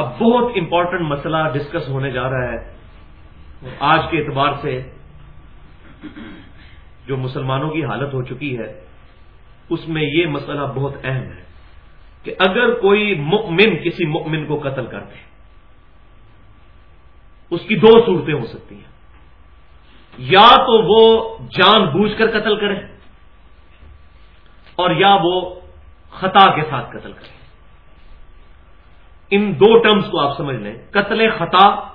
اب بہت امپورٹنٹ مسئلہ ڈسکس ہونے جا رہا ہے۔ آج کے اعتبار سے جو مسلمانوں کی حالت ہو چکی ہے، اس میں یہ مسئلہ بہت اہم ہے کہ اگر کوئی مؤمن کسی مؤمن کو قتل کر دے، اس کی دو صورتیں ہو سکتی ہیں۔ یا تو وہ جان بوجھ کر قتل کرے اور یا وہ خطا کے ساتھ قتل کرے۔ ان دو ٹرمز کو آپ سمجھ لیں۔ قتل خطا،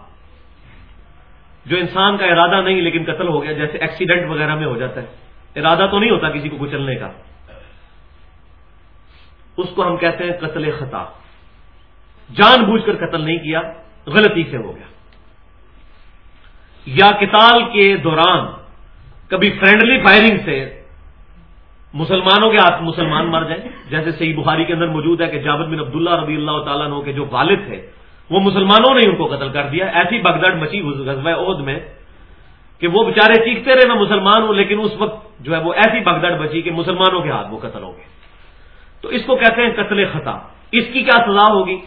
جو انسان کا ارادہ نہیں لیکن قتل ہو گیا، جیسے ایکسیڈنٹ وغیرہ میں ہو جاتا ہے۔ ارادہ تو نہیں ہوتا کسی کو کچلنے کا۔ اس کو ہم کہتے ہیں قتل خطا۔ جان بوجھ کر قتل نہیں کیا، غلطی سے ہو گیا۔ یا کتال کے دوران کبھی فرینڈلی فائرنگ سے مسلمانوں کے ہاتھ مسلمان مر جائیں۔ جیسے صحیح بخاری کے اندر موجود ہے کہ جاوید بن عبداللہ رضی اللہ تعالیٰ کے جو والد تھے، وہ مسلمانوں نے ان کو قتل کر دیا۔ ایسی بغداد مچی غزوہ عہد میں کہ وہ بےچارے چیختے رہے، میں مسلمان ہوں، لیکن اس وقت جو ہے وہ ایسی بغداد بچی کہ مسلمانوں کے ہاتھ وہ قتل ہو گئے۔ تو اس کو کہتے ہیں قتل خطا۔ اس کی کیا سزا ہوگی؟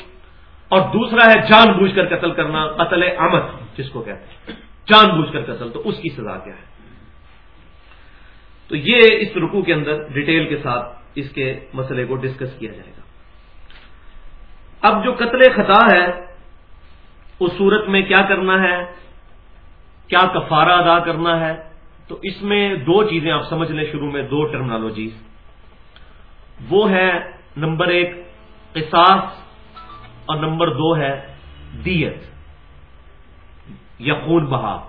اور دوسرا ہے جان بوجھ کر قتل کرنا، قتل امد جس کو کہتے ہیں۔ جان بوجھ کر قتل، تو اس کی سزا کیا ہے؟ تو یہ اس رکو کے اندر ڈیٹیل کے ساتھ اس کے مسئلے کو ڈسکس کیا جائے گا۔ اب جو قتل خطا ہے، اس صورت میں کیا کرنا ہے؟ کیا کفارہ ادا کرنا ہے؟ تو اس میں دو چیزیں آپ سمجھ لیں شروع میں، دو ٹرمنالوجیز وہ ہے نمبر ایک قصاص اور نمبر دو ہے دیت یا خون بہا۔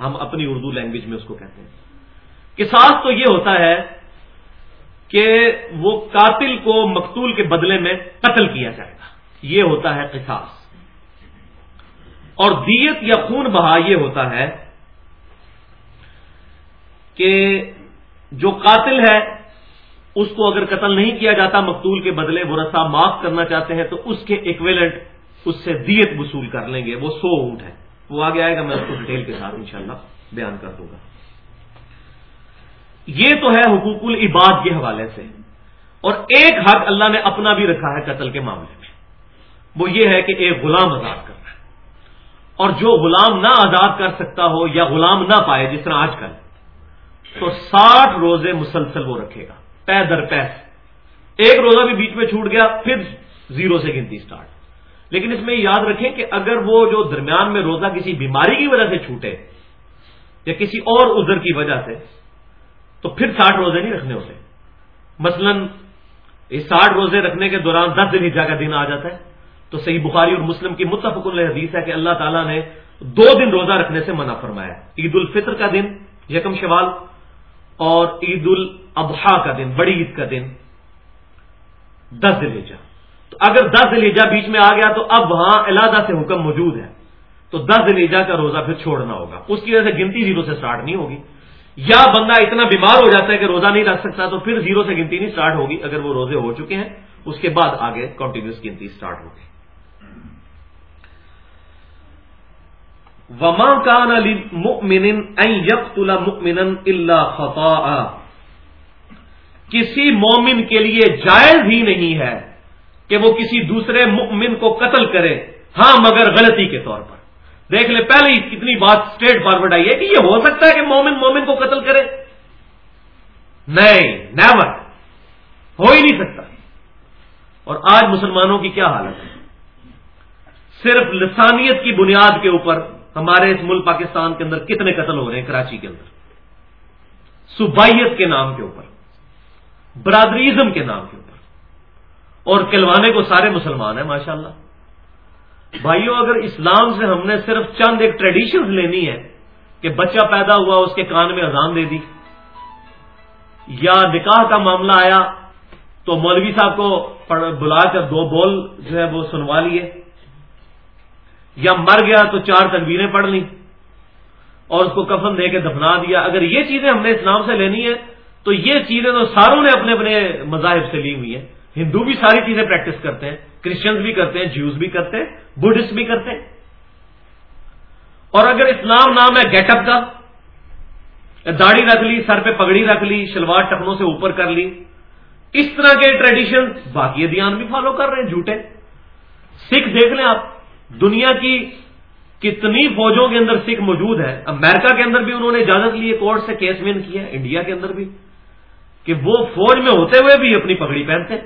ہم اپنی اردو لینگویج میں اس کو کہتے ہیں۔ قصاص تو یہ ہوتا ہے کہ وہ قاتل کو مقتول کے بدلے میں قتل کیا جائے گا۔ یہ ہوتا ہے قصاص۔ اور دیت یا خون بہا یہ ہوتا ہے کہ جو قاتل ہے، اس کو اگر قتل نہیں کیا جاتا مقتول کے بدلے، وہ رسا معاف کرنا چاہتے ہیں تو اس کے ایکویلنٹ اس سے دیت وصول کر لیں گے۔ وہ سو اونٹ ہے وہ آگے آئے گا، میں اس کو ڈیٹیل کے ساتھ انشاءاللہ بیان کر دوں گا۔ یہ تو ہے حقوق العباد کے حوالے سے۔ اور ایک حق اللہ نے اپنا بھی رکھا ہے قتل کے معاملے میں۔ وہ یہ ہے کہ ایک غلام آزاد کرنا ہے۔ اور جو غلام نہ آزاد کر سکتا ہو یا غلام نہ پائے جس طرح آج کل، تو ساٹھ روزے مسلسل وہ رکھے گا۔ پے در پہ ایک روزہ بھی بیچ میں چھوٹ گیا، پھر زیرو سے گنتی سٹارٹ۔ لیکن اس میں یاد رکھیں کہ اگر وہ جو درمیان میں روزہ کسی بیماری کی وجہ سے چھوٹے یا کسی اور ادھر کی وجہ سے تو پھر ساٹھ روزے نہیں رکھنے ہوتے۔ مثلا اس ساٹھ روزے رکھنے کے دوران دس دن ہجا کا دن آ جاتا ہے۔ تو صحیح بخاری اور مسلم کی متفق حدیث ہے کہ اللہ تعالیٰ نے دو دن روزہ رکھنے سے منع فرمایا۔ عید الفطر کا دن، یکم شوال، اور عید الاضحیٰ کا دن، بڑی عید کا دن، دس دل تو اگر دس دل بیچ میں آ گیا تو اب وہاں علیحدہ سے حکم موجود ہے۔ تو دس دل کا روزہ پھر چھوڑنا ہوگا۔ اس کی وجہ سے گنتی زیرو سے سٹارٹ نہیں ہوگی۔ یا بندہ اتنا بیمار ہو جاتا ہے کہ روزہ نہیں رکھ سکتا تو پھر زیرو سے گنتی نہیں سٹارٹ ہوگی، اگر وہ روزے ہو چکے ہیں، اس کے بعد آگے کنٹینیوس گنتی سٹارٹ ہوگی۔ وما کان مؤمن یقتل مؤمنا الا خطا کسی مومن کے لیے جائز ہی نہیں ہے کہ وہ کسی دوسرے مؤمن کو قتل کرے۔ ہاں مگر غلطی کے طور پر۔ دیکھ لے، پہلے ہی کتنی بات اسٹریٹ فارورڈ آئی ہے کہ یہ ہو سکتا ہے کہ مومن مومن کو قتل کرے۔ نہیں نیور ہو ہی نہیں سکتا۔ اور آج مسلمانوں کی کیا حالت ہے؟ صرف لسانیت کی بنیاد کے اوپر ہمارے اس ملک پاکستان کے اندر کتنے قتل ہو رہے ہیں کراچی کے اندر؟ صوبائیت کے نام کے اوپر، برادریزم کے نام کے اوپر۔ اور کلوانے کو سارے مسلمان ہیں، ماشاءاللہ۔ بھائیوں اگر اسلام سے ہم نے صرف چند ایک ٹریڈیشن لینی ہے کہ بچہ پیدا ہوا، اس کے کان میں اذان دے دی، یا نکاح کا معاملہ آیا، تو مولوی صاحب کو بلا کر دو بول جو ہے وہ سنوا لیے، یا مر گیا تو چار تنویریں پڑھ لیں، اور اس کو کفن دے کے دفنا دیا۔ اگر یہ چیزیں ہم نے اسلام سے لینی ہے تو یہ چیزیں تو ساروں نے اپنے اپنے مذاہب سے لی ہوئی ہیں۔ ہندو بھی ساری چیزیں پریکٹس کرتے ہیں۔ کرسچنز بھی کرتے ہیں جیوز بھی کرتے ہیں بدھسٹ بھی کرتے ہیں. اور اگر اسلام نام ہے گیٹ اپ کا داڑھی رکھ لی، سر پہ پگڑی رکھ لی، شلوار ٹکنوں سے اوپر کر لی، اس طرح کے ٹریڈیشن باقی دھیان بھی فالو کر رہے ہیں، جھوٹے. سکھ دیکھ لیں آپ، دنیا کی کتنی فوجوں کے اندر سکھ موجود ہے. امریکہ کے اندر بھی انہوں نے اجازت لی کورٹ سے کیس مین کیا انڈیا کے اندر بھی، کہ وہ فوج میں ہوتے ہوئے بھی اپنی پگڑی پہنتے ہیں.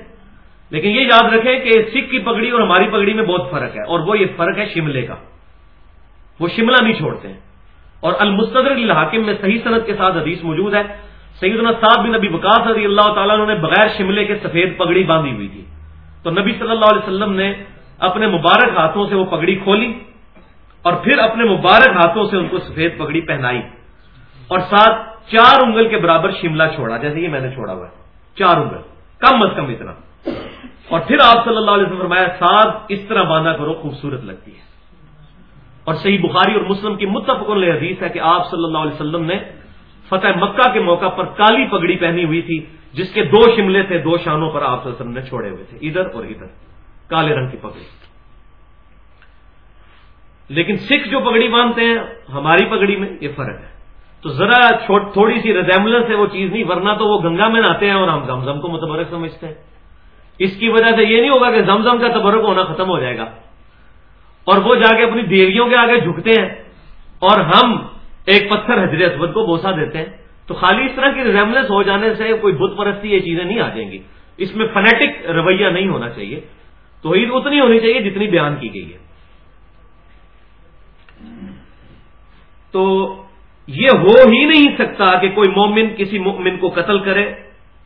لیکن یہ یاد رکھیں کہ سکھ کی پگڑی اور ہماری پگڑی میں بہت فرق ہے اور وہ یہ فرق ہے شملے کا۔ وہ شملہ نہیں چھوڑتے ہیں۔ اور المستر الحاکم میں صحیح صنعت کے ساتھ حدیث موجود ہے۔ سیدنا صاحب بن نبی بکاس رضی اللہ تعالیٰ نے بغیر شملے کے سفید پگڑی باندھی ہوئی تھی۔ تو نبی صلی اللہ علیہ وسلم نے اپنے مبارک ہاتھوں سے وہ پگڑی کھولی اور پھر اپنے مبارک ہاتھوں سے ان کو سفید پگڑی پہنائی۔ اور ساتھ چار انگل کے برابر شملہ چھوڑا، جیسے یہ میں نے چھوڑا ہوا ہے۔ چار انگل، کم از کم اتنا۔ اور پھر آپ صلی اللہ علیہ وسلم فرمایا، ساتھ اس طرح باندھا کرو، خوبصورت لگتی ہے۔ اور صحیح بخاری اور مسلم کی متفق حدیث ہے کہ آپ صلی اللہ علیہ وسلم نے فتح مکہ کے موقع پر کالی پگڑی پہنی ہوئی تھی، جس کے دو شملے تھے، دو شانوں پر آپ صلی اللہ علیہ وسلم نے چھوڑے ہوئے تھے، ادھر اور ادھر، کالے رنگ کی پگڑی۔ لیکن سکھ جو پگڑی باندھتے ہیں، ہماری پگڑی میں یہ فرق ہے۔ تو ذرا تھوڑی سی ریزیملنس ہے، وہ چیز نہیں، ورنہ تو وہ گنگا میں نہاتے ہیں اور ہم زمزم کو متبرک سمجھتے ہیں۔ اس کی وجہ سے یہ نہیں ہوگا کہ زمزم کا تبرک ہونا ختم ہو جائے گا۔ اور وہ جا کے اپنی دیویوں کے آگے جھکتے ہیں اور ہم ایک پتھر حضرت اسود کو بوسا دیتے ہیں۔ تو خالی اس طرح کی ریزیملنس ہو جانے سے کوئی بت پرستی یہ چیزیں نہیں آ جائیں گی۔ اس میں فنیٹک رویہ نہیں ہونا چاہیے۔ تو عید اتنی ہونی چاہیے جتنی بیان کی گئی ہے۔ تو یہ ہو ہی نہیں سکتا کہ کوئی مومن کسی مومن کو قتل کرے۔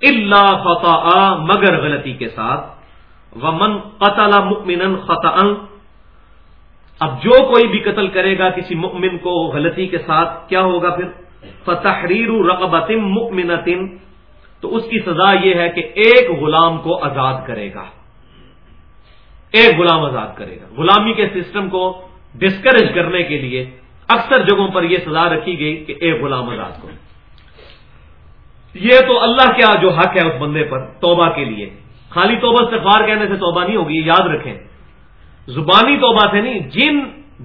اللہ خطا مگر غلطی کے ساتھ۔ ومن قتل مؤمنا خطا اب جو کوئی بھی قتل کرے گا کسی مؤمن کو غلطی کے ساتھ، کیا ہوگا پھر؟ فتحریر رقبت مؤمنۃ تو اس کی سزا یہ ہے کہ ایک غلام کو آزاد کرے گا۔ ایک غلام آزاد کرے گا۔ غلامی کے سسٹم کو ڈسکریج کرنے کے لیے اکثر جگہوں پر یہ سزا رکھی گئی کہ ایک غلام آزاد کرو یہ تو اللہ کیا ہاں جو حق ہے اس بندے پر توبہ کے لیے۔ خالی توبہ استغفار کہنے سے توبہ نہیں ہوگی یاد رکھیں۔ زبانی توبہ سے نہیں، جن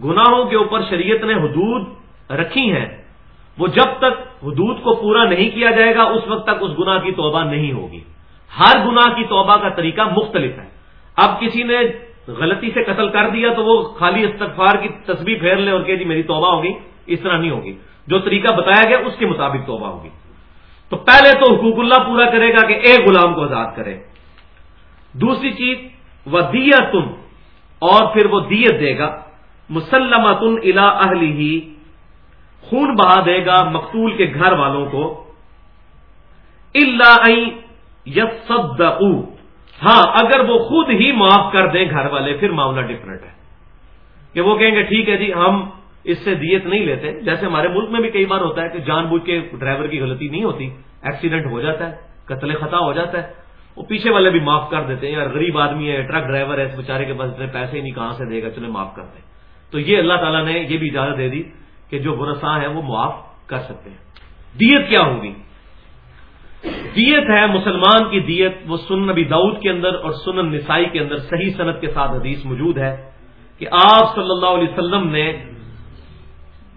گناہوں کے اوپر شریعت نے حدود رکھی ہیں، وہ جب تک حدود کو پورا نہیں کیا جائے گا، اس وقت تک اس گناہ کی توبہ نہیں ہوگی۔ ہر گناہ کی توبہ کا طریقہ مختلف ہے۔ اب کسی نے غلطی سے قتل کر دیا تو وہ خالی استغفار کی تصویر پھیر لے اور کہ جی میری توبہ ہوگی، اس طرح نہیں ہوگی۔ جو طریقہ بتایا گیا، اس کے مطابق توبہ ہوگی۔ تو پہلے تو حقوق اللہ پورا کرے گا کہ ایک غلام کو آزاد کرے۔ دوسری چیز وہ دیا اور پھر وہ دیت دے گا۔ مسلمت الا اہلی ہی خون بہا دے گا مقتول کے گھر والوں کو۔ اللہ یس ہاں اگر وہ خود ہی معاف کر دیں گھر والے، پھر معاملہ ڈفرنٹ ہے۔ کہ وہ کہیں گے، ٹھیک ہے جی ہم اس سے دیت نہیں لیتے۔ جیسے ہمارے ملک میں بھی کئی بار ہوتا ہے کہ جان بوجھ کے ڈرائیور کی غلطی نہیں ہوتی، ایکسیڈنٹ ہو جاتا ہے، قتل خطا ہو جاتا ہے۔ وہ پیچھے والے بھی معاف کر دیتے ہیں، یار غریب آدمی ہے، ٹرک ڈرائیور ہے، اس بیچارے کے پاس اتنے پیسے ہی نہیں، کہاں سے دے گا؟ چلے معاف کر دیں۔ تو یہ اللہ تعالیٰ نے یہ بھی اجازت دے دی کہ جو برساں ہے وہ معاف کر سکتے ہیں۔ دیت کیا ہوگی؟ دیت ہے مسلمان کی دیت، وہ سن نبی داؤد کے اندر اور سنن نسائی کے اندر صحیح صنعت کے ساتھ حدیث موجود ہے کہ آپ صلی اللہ علیہ وسلم نے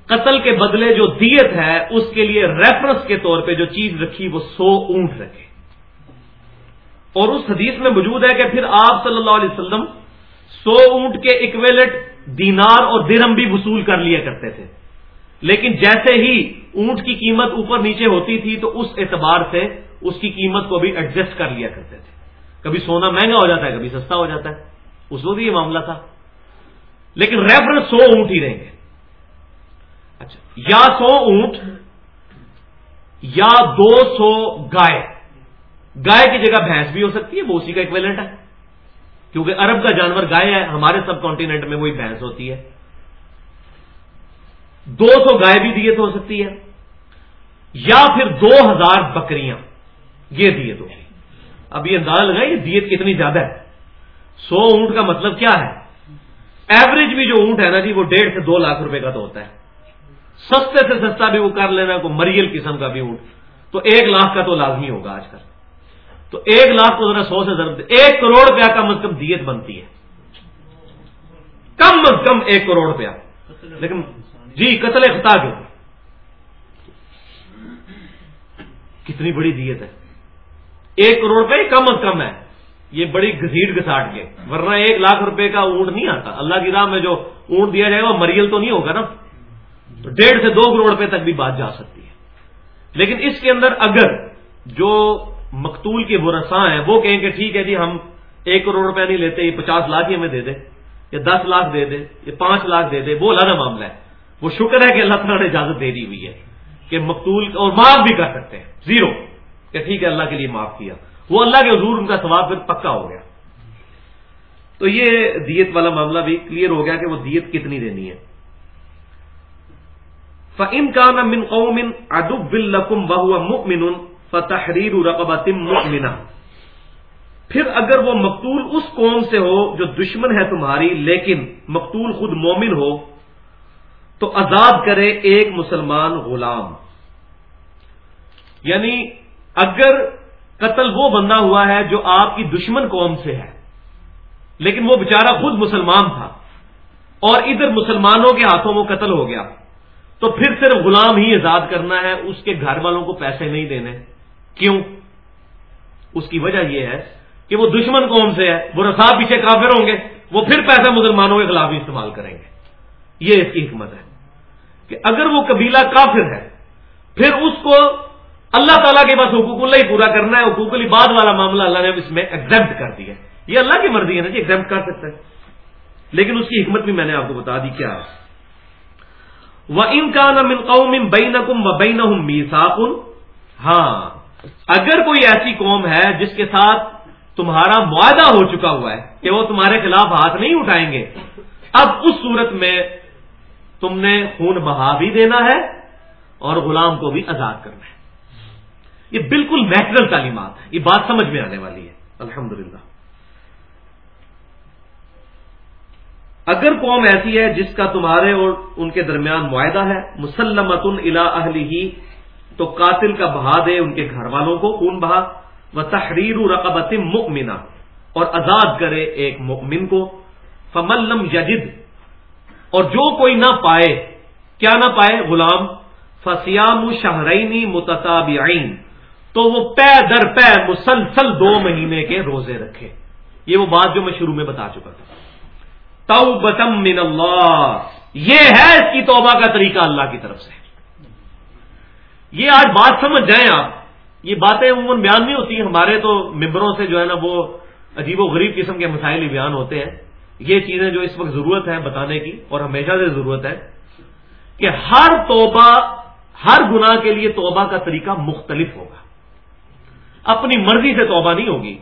قتل کے بدلے جو دیت ہے، اس کے لیے ریفرنس کے طور پہ جو چیز رکھی، وہ سو اونٹ رکھے۔ اور اس حدیث میں موجود ہے کہ پھر آپ صلی اللہ علیہ وسلم سو اونٹ کے اکویلٹ دینار اور درم بھی وصول کر لیا کرتے تھے۔ لیکن جیسے ہی اونٹ کی قیمت اوپر نیچے ہوتی تھی، تو اس اعتبار سے اس کی قیمت کو بھی ایڈجسٹ کر لیا کرتے تھے۔ کبھی سونا مہنگا ہو جاتا ہے، کبھی سستا ہو جاتا ہے۔ اس وقت یہ معاملہ تھا۔ لیکن ریفرنس سو اونٹ ہی رہیں گے۔ اچھا یا سو اونٹ، یا دو سو گائے۔ گائے کی جگہ بھینس بھی ہو سکتی ہے، وہ اسی کا اکویلنٹ ہے۔ کیونکہ عرب کا جانور گائے ہے، ہمارے سب کانٹیننٹ میں وہی بھینس ہوتی ہے۔ دو سو گائے بھی دیت ہو سکتی ہے۔ یا پھر دو ہزار بکریاں، یہ دیت ہوگی اب یہ اندازہ لگائے یہ دیت کتنی زیادہ ہے۔ سو اونٹ کا مطلب کیا ہے؟ ایوریج بھی جو اونٹ ہے نا جی وہ ڈیڑھ سے دو لاکھ روپے کا تو ہوتا ہے۔ سستے سے سستا بھی وہ کر لینا، کوئی مریل قسم کا بھی اونٹ۔ تو ایک لاکھ کا تو لازمی ہوگا آج کل۔ تو ایک لاکھ کو ذرا سو سے ضرور ایک کروڑ روپیہ کم از کم دیت بنتی ہے۔ کم از کم ایک کروڑ روپیہ۔ لیکن جی قتل خطا کے کتنی بڑی دیت ہے۔ ایک کروڑ روپے کم از کم ہے۔ یہ بڑی گھسیٹ گھساٹ کے۔ ورنہ ایک لاکھ روپے کا اونٹ نہیں آتا۔ اللہ کی راہ میں جو اونٹ دیا جائے گا مریل تو نہیں ہوگا نا۔ تو ڈیڑھ سے دو کروڑ روپے تک بھی بات جا سکتی ہے۔ لیکن اس کے اندر اگر جو مقتول کے برساں ہیں، وہ کہیں کہ ٹھیک ہے جی ہم ایک کروڑ روپے نہیں لیتے، یہ پچاس لاکھ ہی ہمیں دے دے یا دس لاکھ دے دے یا پانچ لاکھ دے دے، وہ الگ معاملہ ہے۔ وہ شکر ہے کہ اللہ تعالیٰ نے اجازت دے دی ہوئی ہے کہ مقتول اور معاف بھی کر سکتے ہیں۔ زیرو۔ کہ ٹھیک ہے، اللہ کے لیے معاف کیا۔ وہ اللہ کے حضور، ان کا ثواب پھر پکا ہو گیا۔ تو یہ دیت والا معاملہ بھی کلیئر ہو گیا کہ وہ دیت کتنی دینی ہے۔ فن کا من قومن ادب القم بہو مکمن فتحریر رقبتم مکمنا پھر اگر وہ مقتول اس قوم سے ہو جو دشمن ہے تمہاری، لیکن مقتول خود مومن ہو، تو آزاد کرے ایک مسلمان غلام۔ یعنی اگر قتل وہ بندہ ہوا ہے جو آپ کی دشمن قوم سے ہے، لیکن وہ بےچارا خود مسلمان تھا اور ادھر مسلمانوں کے ہاتھوں وہ قتل ہو گیا۔ تو پھر صرف غلام ہی آزاد کرنا ہے، اس کے گھر والوں کو پیسے نہیں دینے۔ کیوں؟ اس کی وجہ یہ ہے کہ وہ دشمن قوم سے ہے، وہ رسا پیچھے کافر ہوں گے، وہ پھر پیسہ مسلمانوں کے خلاف ہی استعمال کریں گے۔ یہ اس کی حکمت ہے کہ اگر وہ قبیلہ کافر ہے، پھر اس کو اللہ تعالیٰ کے پاس حقوق اللہ ہی پورا کرنا ہے، حقوق العباد والا معاملہ اللہ نے اس میں ایگزمپٹ کر دیا یہ اللہ کی مرضی ہے نا جی ایگزمپٹ کر سکتا ہے۔ لیکن اس کی حکمت بھی میں نے آپ کو بتا دی، کیا؟ وہ ان کا نم قوم بین کم و بین ہاں اگر کوئی ایسی قوم ہے جس کے ساتھ تمہارا معاہدہ ہو چکا ہوا ہے کہ وہ تمہارے خلاف ہاتھ نہیں اٹھائیں گے، اب اس صورت میں تم نے خون بہا بھی دینا ہے اور غلام کو بھی آزاد کرنا ہے۔ یہ بالکل نیچرل تعلیمات یہ بات سمجھ میں آنے والی ہے۔ الحمد اگر قوم ایسی ہے جس کا تمہارے اور ان کے درمیان معاہدہ ہے مسلمت الا اہلی ہی تو قاتل کا بہا دے ان کے گھر والوں کو، خون بہا وہ تحریر رقبت مکمنا اور آزاد کرے ایک مؤمن کو۔ فملم یجد، اور جو کوئی نہ پائے، کیا نہ پائے غلام؟ فسیام شہرینی متطابعین تو وہ پے در پے مسلسل دو مہینے کے روزے رکھے۔ یہ وہ بات جو میں شروع میں بتا چکا تھا۔ تو من اللہ۔ یہ ہے اس کی توبہ کا طریقہ اللہ کی طرف سے۔ یہ آج بات سمجھ جائیں آپ۔ یہ باتیں عموماً بیان نہیں ہوتی، ہمارے تو ممبروں سے جو ہے نا وہ عجیب و غریب قسم کے مسائل بیان ہوتے ہیں۔ یہ چیزیں جو اس وقت ضرورت ہے بتانے کی، اور ہمیشہ سے ضرورت ہے کہ ہر توبہ، ہر گناہ کے لیے توبہ کا طریقہ مختلف ہوگا۔ اپنی مرضی سے توبہ نہیں ہوگی۔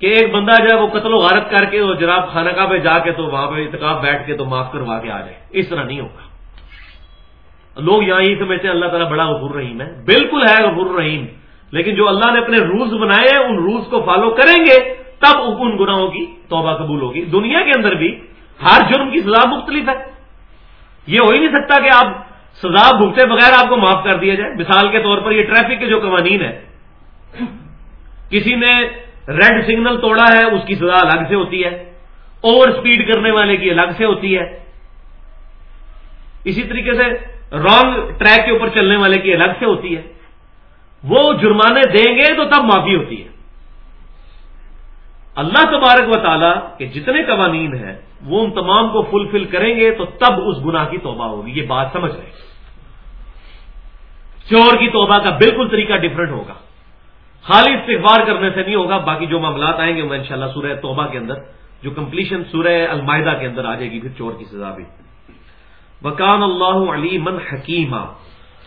کہ ایک بندہ جو ہے وہ قتل و غارت کر کے اور جناب خانہ کا پہ جا کے تو وہاں پہ اتقاب بیٹھ کے تو معاف کروا کے آ جائے۔ اس طرح نہیں ہوگا۔ لوگ یہاں یہ سمجھتے ہیں اللہ تعالیٰ بڑا غفور رحیم ہے۔ بالکل ہے غفور رحیم۔ لیکن جو اللہ نے اپنے رولز بنائے ہیں، ان رولز کو فالو کریں گے، تب ان گناہوں کی توبہ قبول ہوگی۔ دنیا کے اندر بھی ہر جرم کی سزا مختلف ہے۔ یہ ہو ہی نہیں سکتا کہ آپ سزا بھگتے بغیر آپ کو معاف کر دیا جائے۔ مثال کے طور پر یہ ٹریفک کے جو قوانین ہے کسی نے ریڈ سگنل توڑا ہے، اس کی سزا الگ سے ہوتی ہے۔ اوور سپیڈ کرنے والے کی الگ سے ہوتی ہے۔ اسی طریقے سے رانگ ٹریک کے اوپر چلنے والے کی الگ سے ہوتی ہے۔ وہ جرمانے دیں گے تو تب معافی ہوتی ہے۔ اللہ تبارک و تعالیٰ کے جتنے قوانین ہیں، وہ ان تمام کو فلفل کریں گے تو تب اس گناہ کی توبہ ہوگی۔ یہ بات سمجھ رہے چور کی توبہ کا بالکل طریقہ ڈفرنٹ ہوگا۔ خالی استغفار کرنے سے نہیں ہوگا، باقی جو معاملات آئیں گے وہ انشاءاللہ سورہ توبہ کے اندر، جو کمپلیشن سورہ المائدہ کے اندر آ جائے گی، پھر چور کی سزا بھی۔ وکان اللہ علی من حکیمہ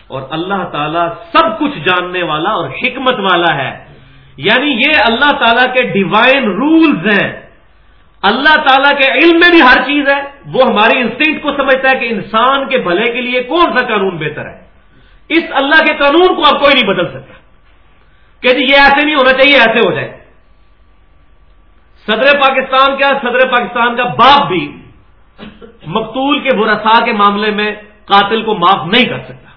اور اللہ تعالیٰ سب کچھ جاننے والا اور حکمت والا ہے۔ یعنی یہ اللہ تعالیٰ کے ڈیوائن رولز ہیں۔ اللہ تعالیٰ کے علم میں بھی ہر چیز ہے۔ وہ ہماری انسٹنکٹ کو سمجھتا ہے کہ انسان کے بھلے کے لیے کون سا قانون بہتر ہے۔ اس اللہ کے قانون کو اب کوئی نہیں بدل سکتا۔ کہ جی یہ ایسے نہیں ہونا چاہیے، ایسے ہو جائے۔ صدر پاکستان کا، صدر پاکستان کا باپ بھی مقتول کے برسا کے معاملے میں قاتل کو معاف نہیں کر سکتا۔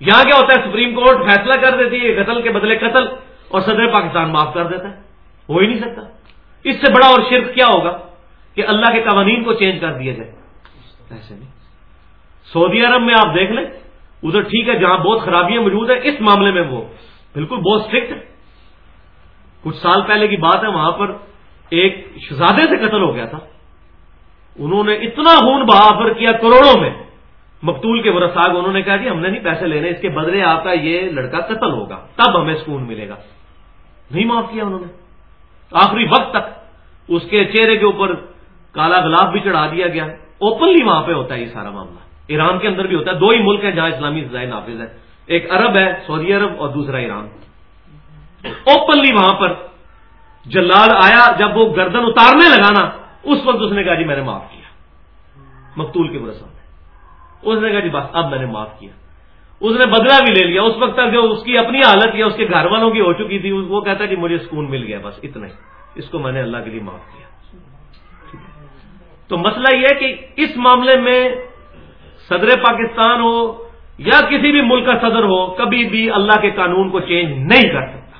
یہاں کیا ہوتا ہے؟ سپریم کورٹ فیصلہ کر دیتی ہے، قتل کے بدلے قتل، اور صدر پاکستان معاف کر دیتا ہے۔ ہو ہی نہیں سکتا۔ اس سے بڑا اور شرک کیا ہوگا؟ کہ اللہ کے قوانین کو چینج کر دیا جائے۔ ایسے نہیں۔ سعودی عرب میں آپ دیکھ لیں، ادھر ٹھیک ہے، جہاں بہت خرابیاں موجود ہیں، اس معاملے میں وہ بالکل بہت اسٹرکٹ ہے۔ کچھ سال پہلے کی بات ہے، وہاں پر ایک شہزادے سے قتل ہو گیا تھا۔ انہوں نے اتنا خون بہافر کیا کروڑوں میں۔ مقتول کے ورساگ انہوں نے کہا کہ ہم نے نہیں پیسے لینے، اس کے بدلے آپ کا یہ لڑکا قتل ہوگا۔ تب ہمیں سکون ملے گا۔ نہیں معاف کیا انہوں نے۔ آخری وقت تک اس کے چہرے کے اوپر کالا گلاب بھی چڑھا دیا گیا۔ اوپنلی وہاں پہ ہوتا ہے یہ سارا معاملہ۔ ایران کے اندر بھی ہوتا ہے۔ دو ہی ملک ہیں جہاں اسلامی سزائے نافذ ہے ایک عرب ہے، سعودی عرب اور دوسرا ایران۔ اوپنلی وہاں پر جلال آیا، جب وہ گردن اتارنے لگا نا، اس وقت اس نے کہا جی میں نے معاف کیا۔ مقتول کے برسوں میں۔ اس نے کہا جی بس اب میں نے معاف کیا۔ اس نے بدلا بھی لے لیا۔ اس وقت تک جو اس کی اپنی حالت یا اس کے گھر والوں کی ہو چکی تھی، وہ کہتا کہ جی مجھے سکون مل گیا، بس اتنا ہی۔ اس کو میں نے اللہ کے لیے معاف کیا۔ تو مسئلہ یہ ہے کہ اس معاملے میں صدر پاکستان ہو یا کسی بھی ملک کا صدر ہو، کبھی بھی اللہ کے قانون کو چینج نہیں کر سکتا۔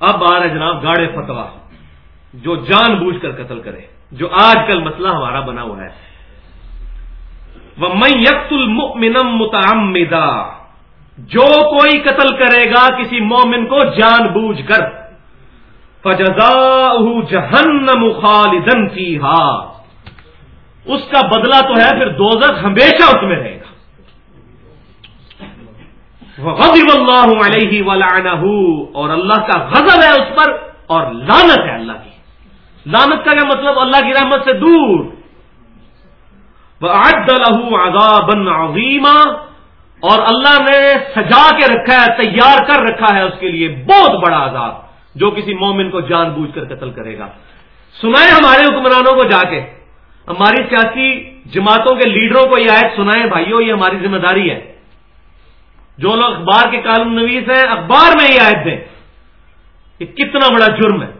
اب آ رہا جناب گاڑے فتوا، جو جان بوجھ کر قتل کرے، جو آج کل مسئلہ ہمارا بنا ہوا ہے۔ وہ میں یکت المنم جو کوئی قتل کرے گا کسی مومن کو جان بوجھ کر۔ فجزا جہنم خالدن کی ہا اس کا بدلہ تو ہے پھر دوزخ ہمیشہ اس میں رہے گا۔ غضب اللہ علیہ ولعنہ اور اللہ کا غضب ہے اس پر، اور لانت ہے اللہ کی۔ لانت کا کیا مطلب؟ اللہ کی رحمت سے دور۔ عذابا عظیما اور اللہ نے سجا کے رکھا ہے، تیار کر رکھا ہے اس کے لیے بہت بڑا عذاب، جو کسی مومن کو جان بوجھ کر قتل کرے گا۔ سنائیں ہمارے حکمرانوں کو جا کے۔ ہماری سیاسی جماعتوں کے لیڈروں کو یہ آیت سنائیں بھائیوں یہ ہماری ذمہ داری ہے۔ جو لوگ اخبار کے کالم نویس ہیں، اخبار میں یہ آیت دیں۔ کہ کتنا بڑا جرم ہے۔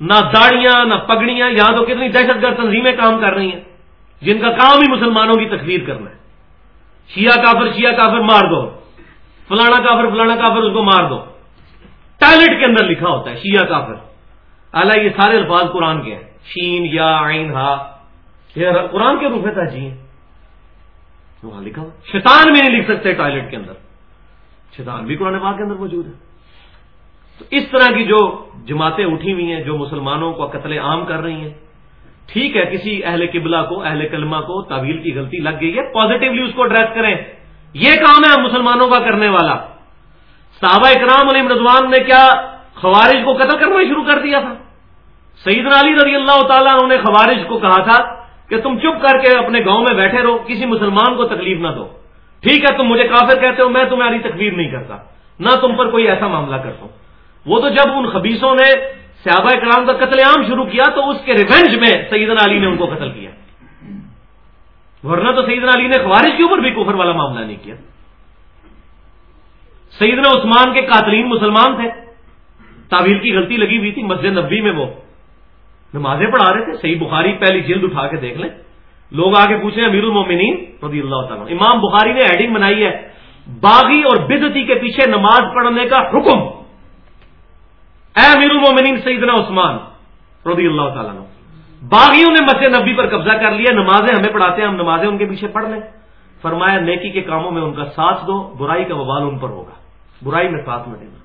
نہ داڑیاں، نہ پگڑیاں یہاں تو کتنی دہشت گرد تنظیمیں کام کر رہی ہیں۔ جن کا کام ہی مسلمانوں کی تکفیر کرنا ہے۔ شیعہ کافر شیعہ کافر مار دو۔ فلانا کافر فلانا کافر اس کو مار دو۔ ٹائلٹ کے اندر لکھا ہوتا ہے، شیعہ کافر۔ اللہ یہ سارے الفاظ قرآن کے ہیں۔ شین یا آئین ہا۔ یہ قرآن کے روپے تھا جی وہاں لکھا ہوا شیطان بھی نہیں لکھ سکتے ٹوائلٹ کے اندر۔ شیطان بھی قرآن پاک کے اندر موجود ہے۔ تو اس طرح کی جو جماعتیں اٹھی ہوئی ہیں، جو مسلمانوں کو قتل عام کر رہی ہیں، ٹھیک ہے، کسی اہل قبلہ کو، اہل کلمہ کو طویل کی غلطی لگ گئی ہے پازیٹیولی اس کو ایڈریس کریں۔ یہ کام ہے مسلمانوں کا کرنے والا۔ صحابہ اکرام علی رضوان نے کیا خوارج کو قتل کرنا شروع کر دیا تھا۔ سعید علی رضی اللہ تعالیٰ انہوں نے خوارج کو کہا تھا کہ تم چپ کر کے اپنے گاؤں میں بیٹھے رہو، کسی مسلمان کو تکلیف نہ دو۔ ٹھیک ہے، تم مجھے کافر کہتے ہو، میں تمہاری تکلیف نہیں کرتا، نہ تم پر کوئی ایسا معاملہ کرتا ہوں۔ وہ تو جب ان خبیصوں نے صحابہ کرام کا قتل عام شروع کیا تو اس کے ریونج میں سیدنا علی نے ان کو قتل کیا۔ ورنہ تو سیدنا علی نے خوارج کے اوپر بھی کفر والا معاملہ نہیں کیا۔ سیدنا عثمان کے قاتلین مسلمان تھے۔ تعویل کی غلطی لگی ہوئی تھی مسجد نبی میں وہ۔ نمازیں پڑھا رہے تھے، صحیح بخاری پہلی جلد اٹھا کے دیکھ لیں۔ لوگ آگے پوچھیں امیر المومنین رضی اللہ تعالیٰ امام بخاری نے ہیڈنگ بنائی ہے، باغی اور بدتی کے پیچھے نماز پڑھنے کا حکم۔ اے امیر المومنین سیدنا عثمان رضی اللہ تعالیٰ باغیوں نے مسجد نبی پر قبضہ کر لیا، نمازیں ہمیں پڑھاتے ہیں، ہم نمازیں ان کے پیچھے پڑھ لیں۔ فرمایا، نیکی کے کاموں میں ان کا ساتھ دو، برائی کا وبال ان پر ہوگا۔ برائی میں ساتھ نہ دینا۔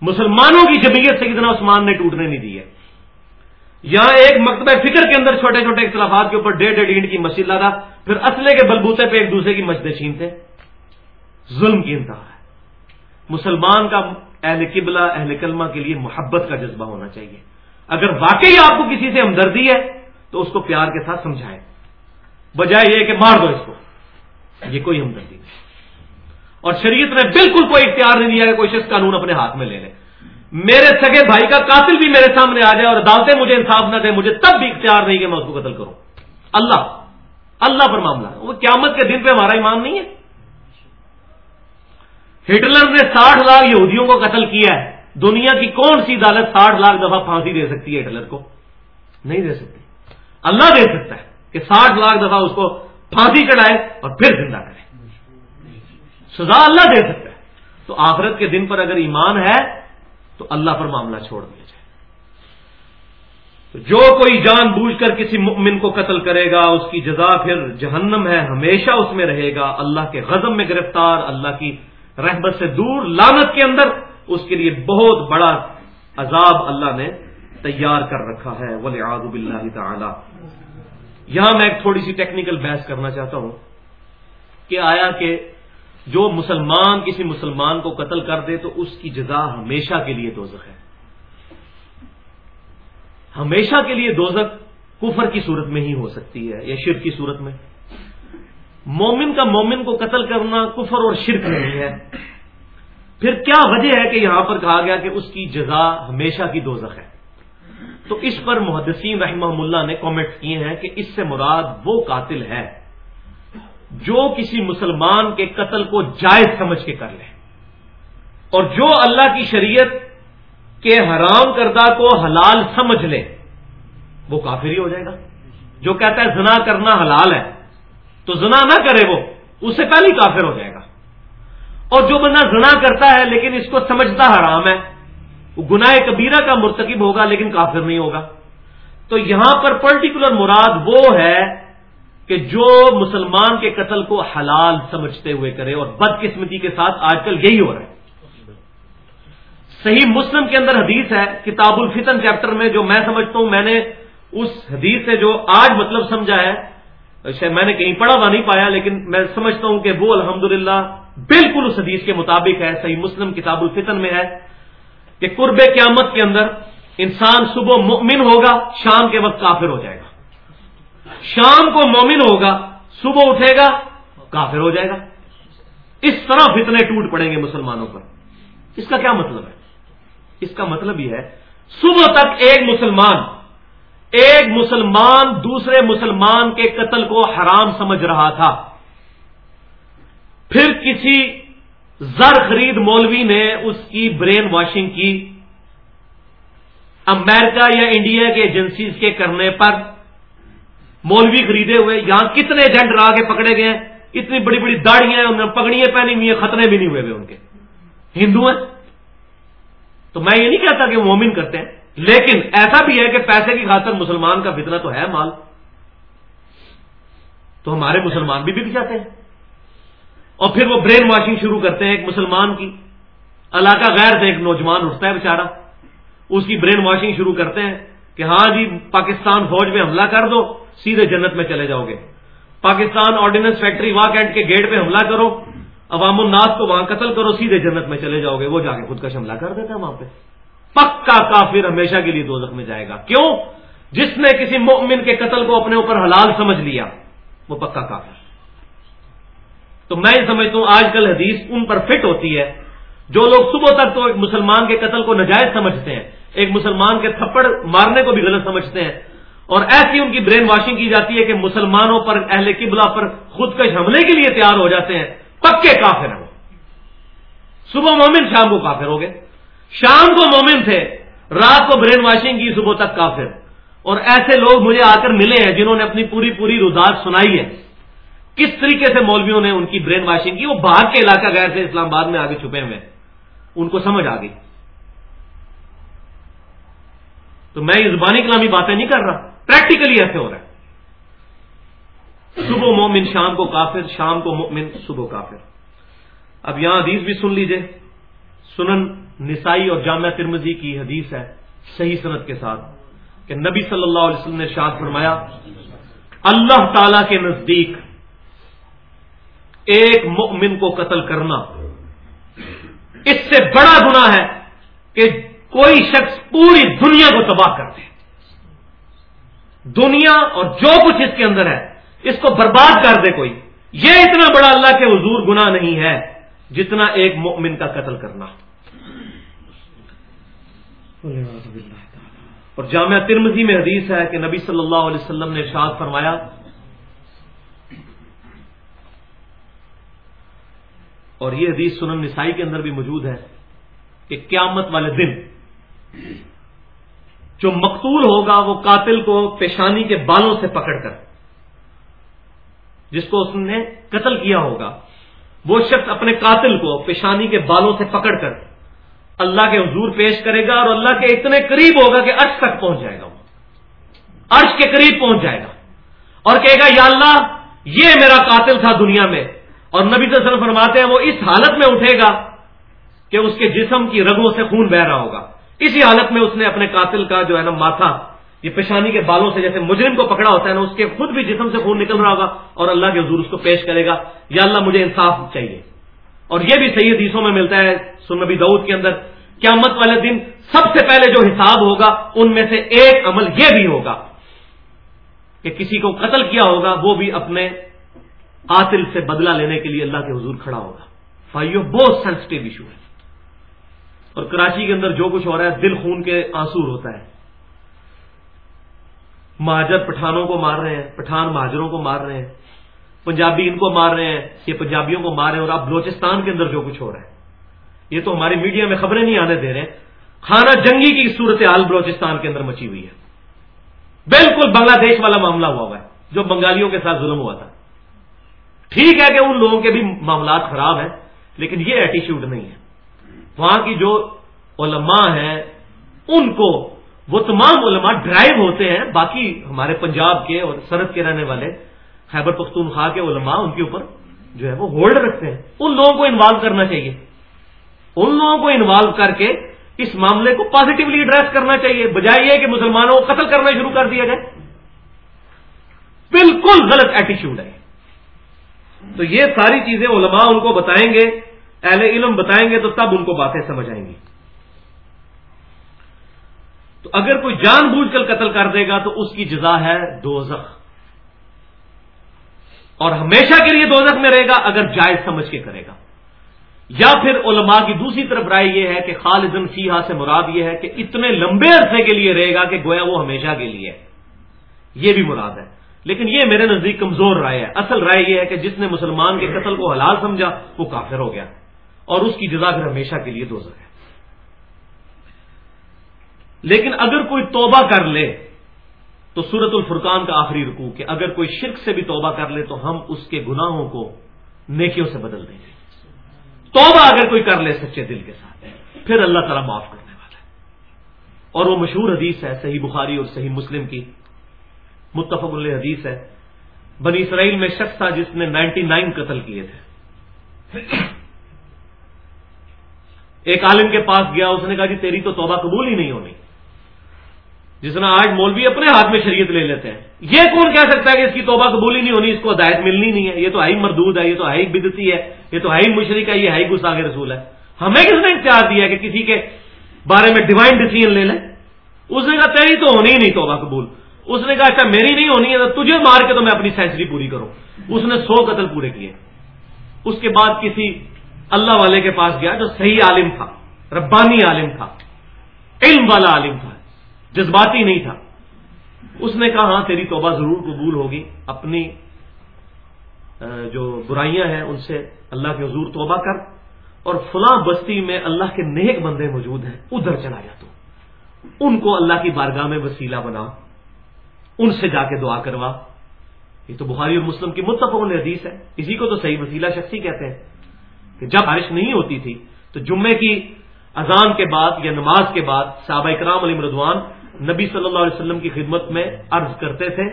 مسلمانوں کی جمعیت سیدنا عثمان نے ٹوٹنے نہیں دی ہے۔ یہاں ایک مکتبہ فکر کے اندر چھوٹے چھوٹے اختلافات کے اوپر ڈیڑھ ڈیڑھ اینٹ کی مسجد لادا، پھر اسلحے کے بلبوتے پہ ایک دوسرے کی مسجدیں چھینتے۔ ظلم کی انتہا ہے۔ مسلمان کا اہل قبلہ، اہل کلمہ کے لیے محبت کا جذبہ ہونا چاہیے۔ اگر واقعی آپ کو کسی سے ہمدردی ہے، تو اس کو پیار کے ساتھ سمجھائیں۔ بجائے یہ کہ مار دو اس کو۔ یہ کوئی ہمدردی نہیں۔ اور شریعت نے بالکل کوئی اختیار نہیں دیا کہ کوئی شخص قانون اپنے ہاتھ میں لے لے۔ میرے سگے بھائی کا قاتل بھی میرے سامنے آ جائے اور عدالتیں مجھے انصاف نہ دے مجھے تب بھی اختیار نہیں کہ میں اس کو قتل کروں۔ اللہ اللہ پر معاملہ وہ قیامت کے دن پہ ہمارا ایمان نہیں ہے۔ ہٹلر نے ساٹھ لاکھ یہودیوں کو قتل کیا ہے۔ دنیا کی کون سی عدالت ساٹھ لاکھ دفعہ پھانسی دے سکتی ہے ہٹلر کو؟ نہیں دے سکتی۔ اللہ دے سکتا ہے کہ ساٹھ لاکھ دفعہ اس کو پھانسی کٹائے اور پھر زندہ کرے۔ سزا اللہ دے سکتا ہے۔ تو آخرت کے دن پر اگر ایمان ہے تو اللہ پر معاملہ چھوڑ دیا جائے۔ جو کوئی جان بوجھ کر کسی مؤمن کو قتل کرے گا، اس کی جزا پھر جہنم ہے، ہمیشہ اس میں رہے گا۔ اللہ کے غزم میں گرفتار، اللہ کی رحمت سے دور لانت کے اندر اس کے لیے بہت بڑا عذاب اللہ نے تیار کر رکھا ہے۔ ولی آزب اللہ تعالی یہاں میں ایک تھوڑی سی ٹیکنیکل بحث کرنا چاہتا ہوں کہ آیا کہ جو مسلمان کسی مسلمان کو قتل کر دے تو اس کی جزا ہمیشہ کے لیے دوزخ ہے۔ ہمیشہ کے لیے دوزک کفر کی صورت میں ہی ہو سکتی ہے یا شرک کی صورت میں۔ مومن کا مومن کو قتل کرنا کفر اور شرک نہیں ہے۔ پھر کیا وجہ ہے کہ یہاں پر کہا گیا کہ اس کی جزا ہمیشہ کی دوزخ ہے؟ تو اس پر محدثین رحمہ اللہ نے کامنٹ کیے ہیں کہ اس سے مراد وہ قاتل ہے۔ جو کسی مسلمان کے قتل کو جائز سمجھ کے کر لے اور جو اللہ کی شریعت کہ حرام کردہ کو حلال سمجھ لے، وہ کافر ہی ہو جائے گا۔ جو کہتا ہے زنا کرنا حلال ہے، تو زنا نہ کرے وہ، اس سے پہلے کافر ہو جائے گا۔ اور جو بندہ زنا کرتا ہے لیکن اس کو سمجھتا حرام ہے، وہ گناہ کبیرہ کا مرتکب ہوگا لیکن کافر نہیں ہوگا۔ تو یہاں پر پرٹیکولر مراد وہ ہے کہ جو مسلمان کے قتل کو حلال سمجھتے ہوئے کرے اور بدقسمتی کے ساتھ آج کل یہی ہو رہا ہے۔ صحیح مسلم کے اندر حدیث ہے، کتاب الفتن چیپٹر میں جو میں سمجھتا ہوں، میں نے اس حدیث سے جو آج مطلب سمجھا ہے میں نے کہیں پڑھا ہوا نہیں پایا، لیکن میں سمجھتا ہوں کہ وہ الحمد بالکل اس حدیث کے مطابق ہے، صحیح مسلم کتاب الفتن میں ہے کہ قرب قیامت کے اندر انسان صبح مومن ہوگا، شام کے وقت کافر ہو جائے گا۔ شام کو مومن ہوگا، صبح اٹھے گا، کافر ہو جائے گا۔ اس طرح فتنے ٹوٹ پڑیں گے مسلمانوں پر۔ اس کا کیا مطلب ہے؟ اس کا مطلب یہ ہے، صبح تک ایک مسلمان ایک مسلمان دوسرے مسلمان کے قتل کو حرام سمجھ رہا تھا۔ پھر کسی زر خرید مولوی نے اس کی برین واشنگ کی۔ امریکہ یا انڈیا کے ایجنسیز کے کرنے پر مولوی خریدے ہوئے، یہاں کتنے ایجنٹ رہا کے پکڑے گئے ہیں؟ اتنی بڑی بڑی داڑیاں انہوں نے پگڑیاں پہنی ہوئی ہیں خطرے بھی نہیں ہوئے ان کے۔ ہندو ہیں؟ تو میں یہ نہیں کہتا کہ وہ مومن کرتے ہیں، لیکن ایسا بھی ہے کہ پیسے کی خاطر مسلمان کا فتنہ تو ہے مال۔ تو ہمارے مسلمان بھی بک جاتے ہیں۔ اور پھر وہ برین واشنگ شروع کرتے ہیں ایک مسلمان کی۔ علاقہ غیر سے ایک نوجوان اٹھتا ہے بیچارہ۔ اس کی برین واشنگ شروع کرتے ہیں کہ ہاں جی پاکستان فوج میں حملہ کر دو۔ سیدھے جنت میں چلے جاؤ گے۔ پاکستان آرڈیننس فیکٹری واک اینڈ کے گیٹ پہ حملہ کرو۔ عوام الناس کو وہاں قتل کرو، سیدھے جنت میں چلے جاؤ گے۔ وہ جا کے خود کا شملہ کر دیتا ہے وہاں پہ۔ پکا کافر ہمیشہ کے لیے دوزخ میں جائے گا۔ کیوں؟ جس نے کسی مؤمن کے قتل کو اپنے اوپر حلال سمجھ لیا، وہ پکا کافر۔ تو میں یہ سمجھتا ہوں، آج کل حدیث ان پر فٹ ہوتی ہے۔ جو لوگ صبح تک تو ایک مسلمان کے قتل کو نجائز سمجھتے ہیں، ایک مسلمان کے تھپڑ مارنے کو بھی غلط سمجھتے ہیں۔ اور ایسی ان کی برین واشنگ کی جاتی ہے کہ مسلمانوں پر، اہل قبلہ پر خود کش حملے کے لیے تیار ہو جاتے ہیں۔ پکے کافر ہیں وہ۔ صبح مومن، شام کو کافر ہو گئے۔ شام کو مومن تھے، رات کو برین واشنگ کی، صبح تک کافر۔ اور ایسے لوگ مجھے آ کر ملے ہیں جنہوں نے اپنی پوری پوری روزات سنائی ہے۔ کس طریقے سے مولویوں نے ان کی برین واشنگ کی؟ وہ باہر کے علاقہ گئے تھے، اسلام آباد میں آگے چھپے ہوئے۔ ان کو سمجھ آ گئی۔ تو میں یہ زبانی کلامی باتیں نہیں کر رہا۔ پریکٹیکلی ایسے ہو رہا ہے۔ صبح مومن، شام کو کافر، شام کو مومن، صبح کافر۔ اب یہاں حدیث بھی سن لیجیے۔ سنن نسائی اور جامعہ ترمزی کی حدیث ہے صحیح صنعت کے ساتھ کہ نبی صلی اللہ علیہ وسلم نے شاد فرمایا، اللہ تعالی کے نزدیک ایک مؤمن کو قتل کرنا اس سے بڑا گنا ہے کہ کوئی شخص پوری دنیا کو تباہ کر دے۔ دنیا اور جو کچھ اس کے اندر ہے، اس کو برباد کر دے کوئی۔ یہ اتنا بڑا اللہ کے حضور گنا نہیں ہے جتنا ایک مؤمن کا قتل کرنا۔ اور جامعہ ترمزی میں حدیث ہے کہ نبی صلی اللہ علیہ وسلم نے ارشاد فرمایا، اور یہ حدیث سنن نسائی کے اندر بھی موجود ہے کہ قیامت والے دن جو مقتول ہوگا وہ قاتل کو پیشانی کے بالوں سے پکڑ کر، جس کو اس نے قتل کیا ہوگا، وہ شخص اپنے قاتل کو پیشانی کے بالوں سے پکڑ کر اللہ کے حضور پیش کرے گا اور اللہ کے اتنے قریب ہوگا کہ اچ تک پہنچ جائے گا وہ۔ عرش کے قریب پہنچ جائے گا۔ اور کہے گا، یا اللہ، یہ میرا قاتل تھا دنیا میں۔ اور نبی صلی اللہ علیہ وسلم فرماتے ہیں، وہ اس حالت میں اٹھے گا کہ اس کے جسم کی رگوں سے خون بہ رہا ہوگا۔ اسی حالت میں اس نے اپنے قاتل کا جو ہے نا ماتھا، یہ پیشانی کے بالوں سے جیسے مجرم کو پکڑا ہوتا ہے نا، اس کے خود بھی جسم سے خون نکل رہا ہوگا اور اللہ کے حضور اس کو پیش کرے گا، یا اللہ مجھے انصاف چاہیے۔ اور یہ بھی صحیح حدیثوں میں ملتا ہے سنبی دعود کے اندر، قیامت والے دن سب سے پہلے جو حساب ہوگا، ان میں سے ایک عمل یہ بھی ہوگا کہ کسی کو قتل کیا ہوگا، وہ بھی اپنے قاتل سے بدلہ لینے کے لیے اللہ کے حضور کھڑا ہوگا۔ بھائیو بہت سینسٹیو ایشو ہے۔ اور کراچی کے اندر جو کچھ ہو رہا ہے، دل خون کے آنسور ہوتا ہے۔ مہاجر پٹھانوں کو مار رہے ہیں، پٹھان مہاجروں کو مار رہے ہیں۔ پنجابی ان کو مار رہے ہیں یہ پنجابیوں کو مار رہے ہیں اور اب بلوچستان کے اندر جو کچھ ہو رہا ہے۔ یہ تو ہماری میڈیا میں خبریں نہیں آنے دے رہے ہیں۔ خانہ جنگی کی صورت حال بلوچستان کے اندر مچی ہوئی ہے۔ بالکل بنگلہ دیش والا معاملہ ہوا ہوا ہے، جو بنگالیوں کے ساتھ ظلم ہوا تھا۔ ٹھیک ہے کہ ان لوگوں کے بھی معاملات خراب ہیں، لیکن یہ ایٹیچیوڈ نہیں ہے۔ وہاں کی جو علماء ہیں، ان کو وہ تمام علماء ڈرائیو ہوتے ہیں، باقی ہمارے پنجاب کے اور سرحد کے رہنے والے، خیبر پختونخوا کے علماء ان کے اوپر جو ہے وہ ہولڈ رکھتے ہیں۔ ان لوگوں کو انوالو کرنا چاہیے۔ ان لوگوں کو انوالو کر کے اس معاملے کو پازیٹیولی ایڈریس کرنا چاہیے۔ بجائے یہ کہ مسلمانوں کو قتل کرنا شروع کر دیا جائے۔ بالکل غلط ایٹیچیوڈ ہے۔ تو یہ ساری چیزیں علماء ان کو بتائیں گے۔ اہل علم بتائیں گے تو تب ان کو باتیں سمجھ آئیں گی۔ تو اگر کوئی جان بوجھ کر قتل کر دے گا تو اس کی جزا ہے دوزخ۔ اور ہمیشہ کے لیے دوزخ میں رہے گا اگر جائز سمجھ کے کرے گا۔ یا پھر علماء کی دوسری طرف رائے یہ ہے کہ خالدن فیحا سے مراد یہ ہے کہ اتنے لمبے عرصے کے لیے رہے گا کہ گویا وہ ہمیشہ کے لیے یہ بھی مراد ہے۔ لیکن یہ میرے نزدیک کمزور رائے ہے۔ اصل رائے یہ ہے کہ جس نے مسلمان کے قتل کو حلال سمجھا وہ کافر ہو گیا۔ اور اس کی جزا پھر ہمیشہ کے لیے دوزخ ہے۔ لیکن اگر کوئی توبہ کر لے، تو سورت الفرقان کا آخری رکوع کہ اگر کوئی شرک سے بھی توبہ کر لے، تو ہم اس کے گناہوں کو نیکیوں سے بدل دیں گے۔ توبہ اگر کوئی کر لے سچے دل کے ساتھ، پھر اللہ تعالیٰ معاف کرنے والا ہے۔ اور وہ مشہور حدیث ہے، صحیح بخاری اور صحیح مسلم کی۔ متفق اللہ حدیث ہے۔ بنی اسرائیل میں شخص تھا جس نے نائنٹی نائن قتل کیے تھے۔ ایک عالم کے پاس گیا، اس نے کہا جی تیری تو توبہ قبول ہی نہیں ہونی۔ جس طرح آج مولوی اپنے ہاتھ میں شریعت لے لیتے ہیں۔ یہ کون کہہ سکتا ہے کہ اس کی توبہ قبول ہی نہیں ہونی، اس کو ہدایت ملنی نہیں ہے؟ یہ تو ہائی مردود ہے، یہ تو ہائی بدتی ہے، یہ تو ہائی مشرق ہے، یہ ہائی گساگ رسول ہے۔ ہمیں کس نے اختیار دیا کہ کسی کے بارے میں ڈیوائن ڈیسیزن لے لیں اس نے کہا، تیری تو ہونی ہی نہیں توبہ قبول۔ اس نے کہا اچھا میری نہیں ہونی ہے، تو تجھے مار کے تو میں اپنی سینچری پوری کروں۔ اس نے سو قتل پورے کیے۔ اس کے بعد کسی اللہ والے کے پاس گیا جو صحیح عالم تھا، ربانی عالم تھا، علم والا عالم تھا، جذباتی نہیں تھا۔ اس نے کہا ہاں تیری توبہ ضرور قبول ہوگی، اپنی جو برائیاں ہیں، ان سے اللہ کے حضور توبہ کر۔ اور فلاں بستی میں اللہ کے نیک بندے موجود ہیں، ادھر چلا جا تو۔ ان کو اللہ کی بارگاہ میں وسیلہ بنا۔ ان سے جا کے دعا کروا۔ یہ تو بخاری اور مسلم کی متفق حدیث ہے۔ اسی کو تو صحیح وسیلہ شخصی کہتے ہیں۔ کہ جب بارش نہیں ہوتی تھی تو جمعے کی اذان کے بعد یا نماز کے بعد صحابہ اکرام علی مردوان نبی صلی اللہ علیہ وسلم کی خدمت میں عرض کرتے تھے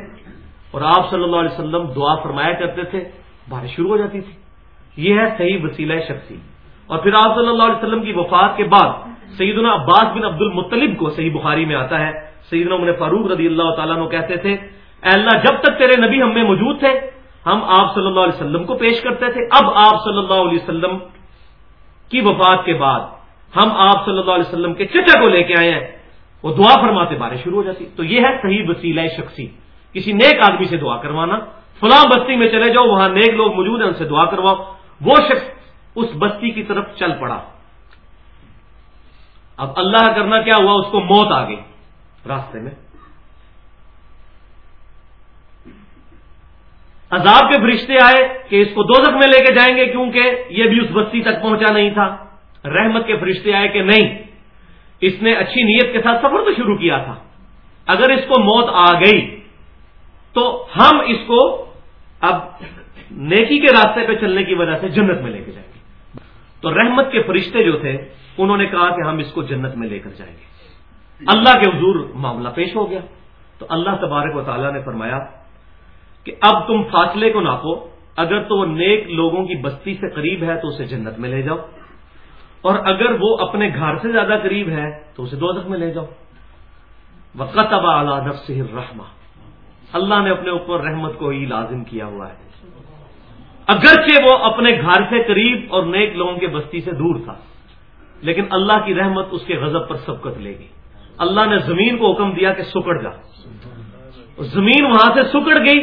اور آپ صلی اللہ علیہ وسلم دعا فرمایا کرتے تھے، بارش شروع ہو جاتی تھی۔ یہ ہے صحیح وسیلہ شخصی۔ اور پھر آپ صلی اللہ علیہ وسلم کی وفات کے بعد سیدنا عباس بن عبد المطلب کو صحیح بخاری میں آتا ہے۔ سیدنا عمر فاروق رضی اللہ تعالیٰ کہتے تھے، اے اللہ جب تک تیرے نبی ہم میں موجود تھے ہم آپ صلی اللہ علیہ وسلم کو پیش کرتے تھے۔ اب آپ صلی اللہ علیہ وسلم کی وفات کے بعد ہم آپ صلی اللہ علیہ وسلم کے چچا کو لے کے آئے ہیں۔ وہ دعا فرماتے بارش شروع ہو جاتی۔ تو یہ ہے صحیح وسیلہ شخصی۔ کسی نیک آدمی سے دعا کروانا۔ فلاں بستی میں چلے جاؤ، وہاں نیک لوگ موجود ہیں، ان سے دعا کرواؤ۔ وہ شخص اس بستی کی طرف چل پڑا۔ اب اللہ کرنا کیا ہوا؟ اس کو موت آ گئی۔ راستے میں عذاب کے فرشتے آئے کہ اس کو دو میں لے کے جائیں گے کیونکہ یہ بھی اس بستی تک پہنچا نہیں تھا۔ رحمت کے فرشتے آئے کہ نہیں، اس نے اچھی نیت کے ساتھ سفر تو شروع کیا تھا۔ اگر اس کو موت آ گئی تو ہم اس کو اب نیکی کے راستے پہ چلنے کی وجہ سے جنت میں لے کے جائیں گے۔ تو رحمت کے فرشتے جو تھے، انہوں نے کہا کہ ہم اس کو جنت میں لے کر جائیں گے۔ اللہ کے حضور معاملہ پیش ہو گیا۔ تو اللہ تبارک و تعالیٰ نے فرمایا کہ اب تم فاصلے کو ناپو، اگر تو وہ نیک لوگوں کی بستی سے قریب ہے تو اسے جنت میں لے جاؤ، اور اگر وہ اپنے گھر سے زیادہ قریب ہے تو اسے دو میں لے جاؤ۔ وقت ابا اعلیٰ نفس رحما اللہ نے اپنے اوپر رحمت کو ہی لازم کیا ہوا ہے۔ اگرچہ وہ اپنے گھر سے قریب اور نیک لوگوں کے بستی سے دور تھا، لیکن اللہ کی رحمت اس کے غضب پر سبقت لے گی۔ اللہ نے زمین کو حکم دیا کہ سکڑ جا۔ زمین وہاں سے سکڑ گئی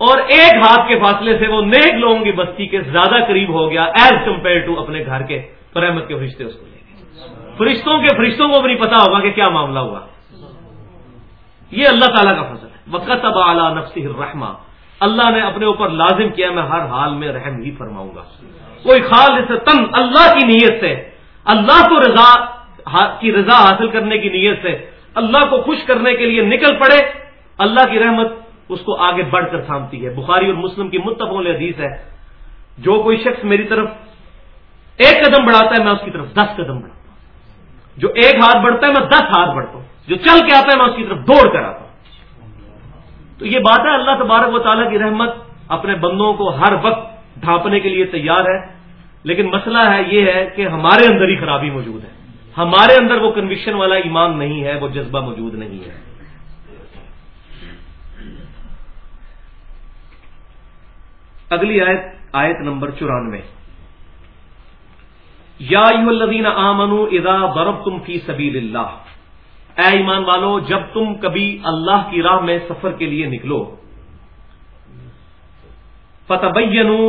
اور ایک ہاتھ کے فاصلے سے وہ نیک لوگوں کی بستی کے زیادہ قریب ہو گیا ایز کمپیئر ٹو اپنے گھر کے رحمت کے فرشتے اس کو لے گئے۔ فرشتوں کے فرشتوں کو بھی نہیں پتا ہوگا کہ کیا معاملہ ہوا۔ یہ اللہ تعالیٰ کا فضل ہے۔ وقت اب اعلیٰ نفسی رحمہ اللہ نے اپنے اوپر لازم کیا، میں ہر حال میں رحم ہی فرماؤں گا۔ کوئی خال تن اللہ کی نیت سے، اللہ کو رضا کی رضا حاصل کرنے کی نیت سے، اللہ کو خوش کرنے کے لیے نکل پڑے، اللہ کی رحمت اس کو آگے بڑھ کر تھامتی ہے۔ بخاری اور مسلم کی متفق حدیث ہے، جو کوئی شخص میری طرف ایک قدم بڑھاتا ہے، میں اس کی طرف دس قدم بڑھاتا ہوں۔ جو ایک ہاتھ بڑھتا ہے، میں دس ہاتھ بڑھتا ہوں۔ جو چل کے آتا ہے، میں اس کی طرف دوڑ کر آتا ہوں۔ تو یہ بات ہے، اللہ تبارک و تعالیٰ کی رحمت اپنے بندوں کو ہر وقت ڈھانپنے کے لیے تیار ہے۔ لیکن مسئلہ ہے، یہ ہے کہ ہمارے اندر ہی خرابی موجود ہے۔ ہمارے اندر وہ کنوکشن والا ایمان نہیں ہے، وہ جذبہ موجود نہیں ہے۔ اگلی آیت آیت نمبر چورانوے۔ یا الذین آمنو اذا ضربتم فی سبیل اللہ اے ایمان والو، جب تم کبھی اللہ کی راہ میں سفر کے لیے نکلو فتح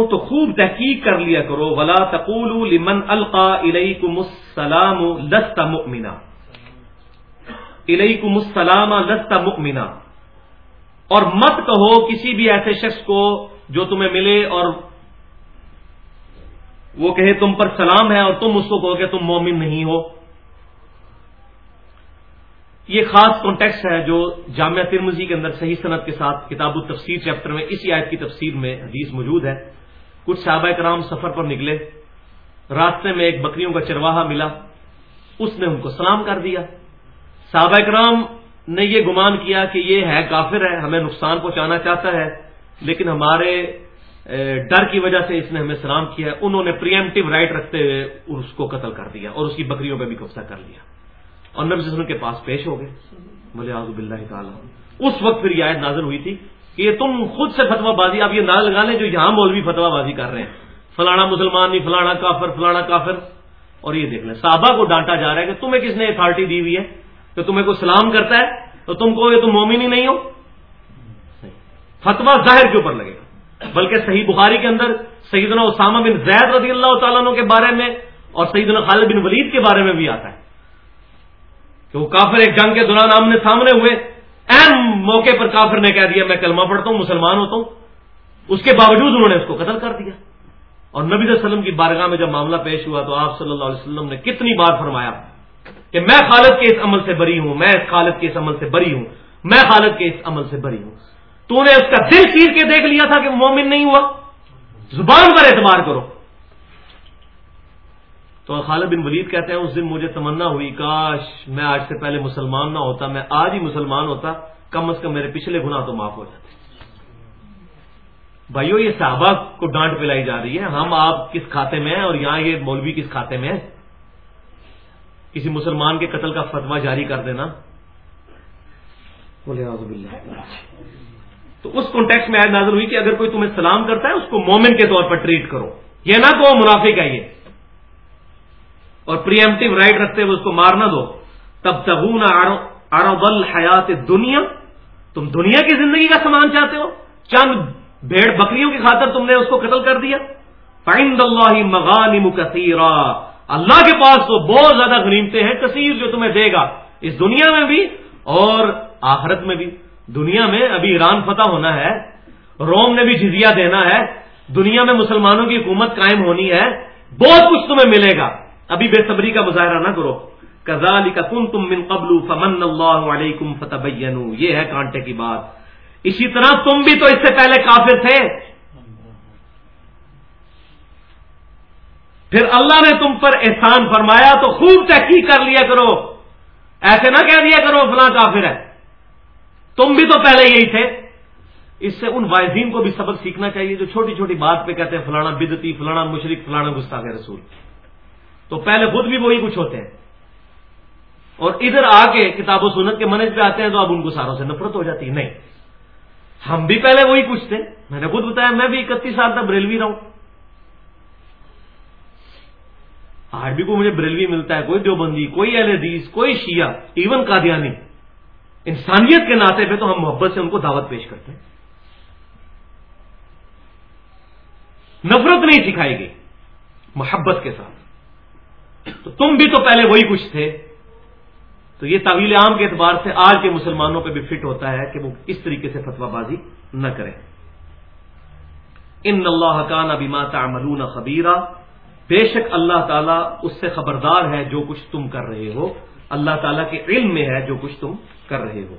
تو خوب تحقیق کر لیا کرو، ولا تقول لمن القا الیکم السلام لست مؤمنا۔ الیکم السلام لست مؤمنا۔ اور مت کہو کسی بھی ایسے شخص کو جو تمہیں ملے اور وہ کہے تم پر سلام ہے اور تم اس کو کہو کہ تم مومن نہیں ہو۔ یہ خاص کانٹیکس ہے جو جامعہ ترمزی کے اندر صحیح صنعت کے ساتھ کتاب التفسیر چیپٹر میں اسی آیت کی تفسیر میں حدیث موجود ہے۔ کچھ صحابہ کرام سفر پر نکلے۔ راستے میں ایک بکریوں کا چرواہا ملا۔ اس نے ان کو سلام کر دیا۔ صحابہ کرام نے یہ گمان کیا کہ یہ ہے کافر ہے، ہمیں نقصان پہنچانا چاہتا ہے۔ لیکن ہمارے ڈر کی وجہ سے اس نے ہمیں سلام کیا انہوں نے پریمٹیو رائٹ رکھتے ہوئے اس کو قتل کر دیا اور اس کی بکریوں پہ بھی قبضہ کر لیا۔ اور نبی وسلم کے پاس پیش ہو گئے۔ بولے آزب اللہ تعالیٰ۔ اس وقت پھر یہ آیت نازل ہوئی تھی کہ یہ تم خود سے فتوا بازی آپ یہ نہ لگا لیں جو یہاں مولوی فتوا بازی کر رہے ہیں۔ فلانا مسلمان نہیں، فلانا کافر فلانا کافر۔ اور یہ دیکھ لیں، صحابہ کو ڈانٹا جا رہا ہے کہ تمہیں کس نے اتارٹی دی ہوئی ہے؟ کہ تمہیں کوئی سلام کرتا ہے؟ تو تم کو یہ تم مومن ہی نہیں ہو۔ فتوا ظاہر کے اوپر لگے گا۔ بلکہ صحیح بخاری کے اندر سیدنا اسامہ بن زید رضی اللہ تعالیٰ کے بارے میں اور سیدنا خالد بن ولید کے بارے میں بھی آتا ہے۔ کہ وہ کافر ایک جنگ کے دوران آمنے سامنے ہوئے۔ اہم موقع پر کافر نے کہہ دیا، میں کلمہ پڑھتا ہوں، مسلمان ہوتا ہوں۔ اس کے باوجود انہوں نے اس کو قتل کر دیا۔ اور نبی صلی اللہ علیہ وسلم کی بارگاہ میں جب معاملہ پیش ہوا تو آپ صلی اللہ علیہ وسلم نے کتنی بار فرمایا کہ میں خالد کے اس عمل سے بری ہوں، میں اس خالد کے اس عمل سے بری ہوں، میں خالد کے اس عمل سے بری ہوں۔ تو نے اس کا دل چیر کے دیکھ لیا تھا کہ مومن نہیں ہوا۔ زبان پر اعتبار کرو۔ تو خالد بن ولید کہتے ہیں، اس دن مجھے تمنا ہوئی، کاش میں آج سے پہلے مسلمان نہ ہوتا، میں آج ہی مسلمان ہوتا، کم از کم میرے پچھلے گنا تو معاف ہو جاتے۔ بھائیو، یہ صحابہ کو ڈانٹ پلائی جا رہی ہے۔ ہم آپ کس کھاتے میں ہیں اور یہاں یہ مولوی کس کھاتے میں ہے کسی مسلمان کے قتل کا فتوا جاری کر دینا۔ بولے تو اس کانٹیکس میں آج نازل ہوئی کہ اگر کوئی تمہیں سلام کرتا ہے، اس کو مومن کے طور پر ٹریٹ کرو۔ یہ نہ کہ وہ منافق ہے یہ۔ اور پریمٹیو رائٹ رکھتے ہوئے اس کو مار نہ دو۔ تب تبون ارب الحیات دنیا تم دنیا کی زندگی کا سامان چاہتے ہو۔ چند بھیڑ بکریوں کی خاطر تم نے اس کو قتل کر دیا۔ فائند اللہ مغانم کثیرا۔ اللہ کے پاس تو بہت زیادہ غنیمتیں ہیں، کثیر جو تمہیں دے گا۔ اس دنیا میں بھی اور آخرت میں بھی۔ دنیا میں ابھی ایران فتح ہونا ہے، روم نے بھی جزیہ دینا ہے، دنیا میں مسلمانوں کی حکومت قائم ہونی ہے، بہت کچھ تمہیں ملے گا۔ ابھی بے صبری کا مظاہرہ نہ کرو۔ کزال کا کن تم من قبل فمن اللہ علیکم فتح یہ ہے کانٹے کی بات۔ اسی طرح تم بھی تو اس سے پہلے کافر تھے۔ پھر اللہ نے تم پر احسان فرمایا تو خوب تحقیق کر لیا کرو۔ ایسے نہ کہہ دیا کرو فلاں کافر ہے۔ تم بھی تو پہلے یہی تھے۔ اس سے ان واحدین کو بھی سبق سیکھنا چاہیے جو چھوٹی چھوٹی بات پہ کہتے ہیں، فلانا بدتی فلانا مشرق فلانا گستاخ رسول۔ تو پہلے خود بھی وہی کچھ ہوتے ہیں۔ اور ادھر آ کے کتاب و سنت کے منج پہ آتے ہیں تو اب ان کو ساروں سے نفرت ہو جاتی۔ ہے نہیں۔ ہم بھی پہلے وہی کچھ تھے۔ میں نے خود بتایا، میں بھی اکتیس سال تک بریلوی رہا ہوں۔ آج بھی کوئی مجھے بریلوی ملتا ہے، کوئی دیوبندی، کوئی اہل حدیث، کوئی شیعہ ایون قادیانی۔ انسانیت کے ناطے پہ تو ہم محبت سے ان کو دعوت پیش کرتے ہیں۔ نفرت نہیں سکھائے گی محبت کے ساتھ۔ تو تم بھی تو پہلے وہی کچھ تھے۔ تو یہ طویل عام کے اعتبار سے آج کے مسلمانوں پہ بھی فٹ ہوتا ہے کہ وہ اس طریقے سے فتوا بازی نہ کریں۔ ان اللہ کا نہ بیما تعملون خبیرہ بے شک اللہ تعالیٰ اس سے خبردار ہے جو کچھ تم کر رہے ہو۔ اللہ تعالیٰ کے علم میں ہے جو کچھ تم کر رہے ہو۔